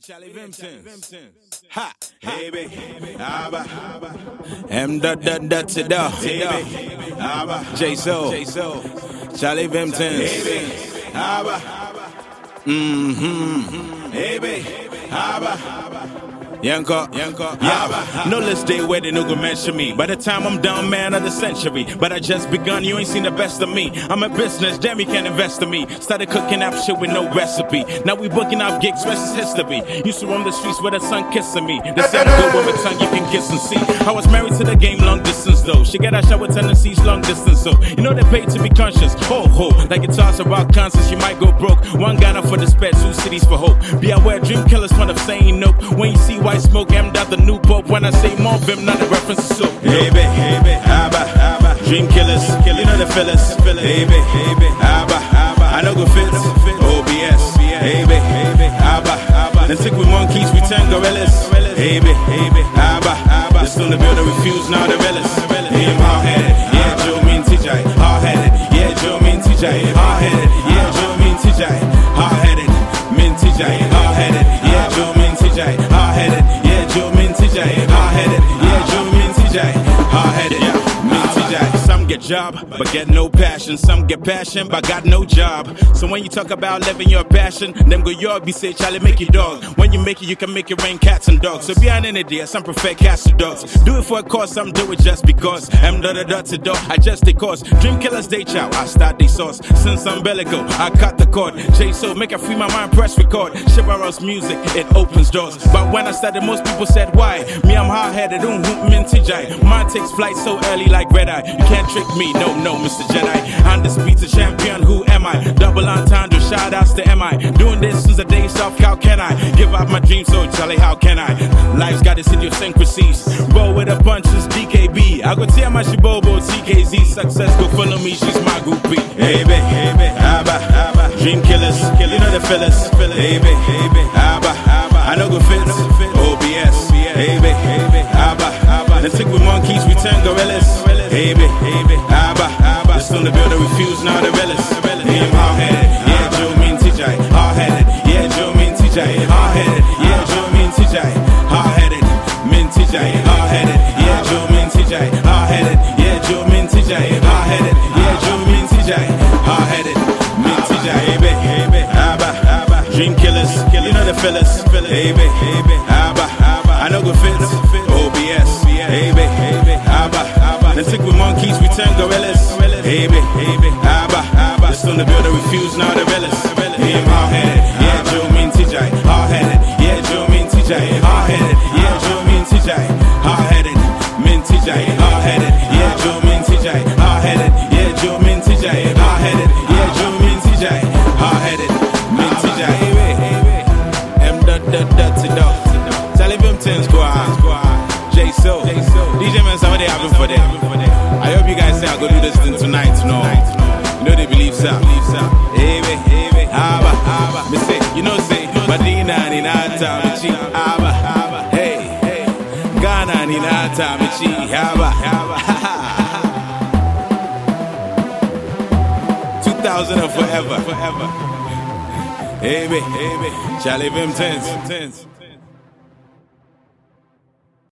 Charlie Vimpton. Ha, baby, Abba, M dot dot dot to da, baby, Abba, J So, Charlie Vimpton, Abba, mm-hmm, baby, Abba. Yanko, Yanko, yeah. No list day where they no go mention me. By the time I'm done, man of the century. But I just begun, you ain't seen the best of me. I'm a business, Jamie can't invest in me. Started cooking up shit with no recipe. Now we booking up gigs, rest is history. Used to roam the streets with the sun kissing me. The same good with tongue you can kiss and see. I was married to the game long distance though. She got a shot with tendencies long distance so. You know they pay to be conscious. Ho ho, like it talks about conscience, you might go broke. One Ghana for the sped, two cities for hope. Be aware, dream killers fun of saying nope. When you see white smoke, I'm the new pope. When I say more vim, not a reference to soap. Hey, baby, hey, baby, abba, abba. Dream killers, you know the fellas. Hey, baby, hey, baby, abba, abba. I know go fit, OBS. Hey, baby, hey, baby, abba, abba. Then stick with monkeys, we turn gorillas. Hey, baby, hey, baby, abba, abba. On the builder refuse, now the realest. Get job, but get no passion. Some get passion, but got no job. So when you talk about living your passion, them go your be say, Charlie, make it dog. When you make it, you can make it rain cats and dogs. So behind any day, some prefer cats to dogs. Do it for a cause, some do it just because. M dot dot to dot, I just the cause. Dream killers, they chow, I start the sauce. Since I'm bellico, I cut the cord. J so make I free my mind, press record. Chivalrous music, it opens doors. But when I started, most people said, why? Me, I'm hard headed, don't hoop minty jai. Mine takes flight so early like red eye. You can't trick me, no, no, Mr. Jedi. Undisputed champion, who am I? Double entendre, shout outs to MI. Doing this since the days of how can I? Give up my dreams, so Charlie, how can I? Life's got its idiosyncrasies. Roll with the punches, DKB. I go tell my shibobo, TKZ. Success go follow me, she's my groupie. Hey, baby, hey, baby, abba, abba. Dream killers, you know the fellas. Hey, baby, hey, baby, abba, abba. I know go on the builder, refuse, now the realest. Him hard headed, yeah, Joe mean TJ. Hard headed, yeah, Joe mean TJ. Hard headed, yeah, Joe mean TJ. Hard headed, mean TJ. Hard headed, yeah, Joe mean TJ. Hard headed, yeah, Joe mean TJ. Hard headed, yeah, Joe mean TJ. Hard headed, mean TJ. Hey, baby, hey, baby, abba, ah, abba. Ah, Dream killers, you know the fellas. Hey, baby, hey, baby, abba, ah, abba. I know go fit, OBS. Hey, baby, abba. Then stick with monkeys, we turn gorillas. Hey, baby, hey, baby, abba, abba. This on the builder, refuse, now the realest. Him hard headed, yeah, Joe mean TJ. Hard headed, yeah, Joe mean TJ. Hard headed, yeah, Joe mean TJ. Hard headed, mean TJ. Hard headed, yeah, Joe mean TJ. Hard headed, yeah, Joe mean TJ. Hard headed, yeah, Joe mean TJ. Hard headed, mean TJ. M dot dot dot to dot. Charlie Vimpton squad. J So. DJ man, somebody having for them. I hope you guys say I go do this ni nata michi. Abba, Abba. 2000 and forever. Forever. Hey, baby, hey, baby. Charlie Vimpton.